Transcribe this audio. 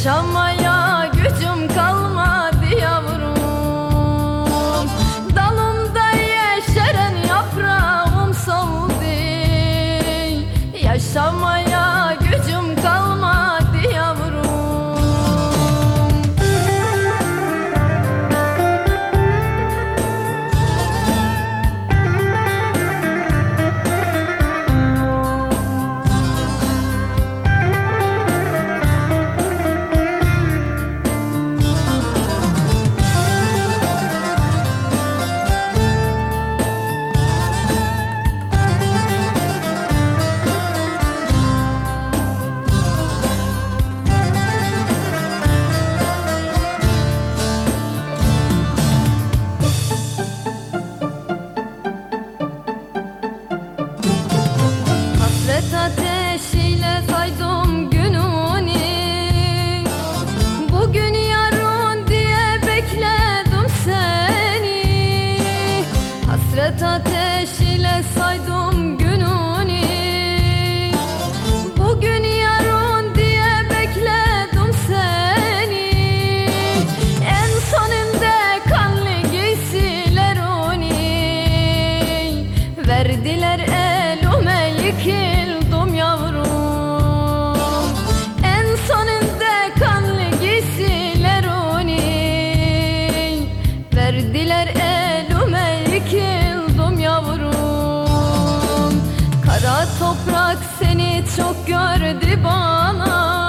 Yaşamaya Hasret ateşiyle saydım gününü. Bugün yarın diye bekledim seni. En sonunda kanlı giysilerini Verdiler elime yıkıldım yavrum. En sonunda kanlı giysilerini Verdiler elime yıkıldım yavrum. Kara toprak seni çok gördü bana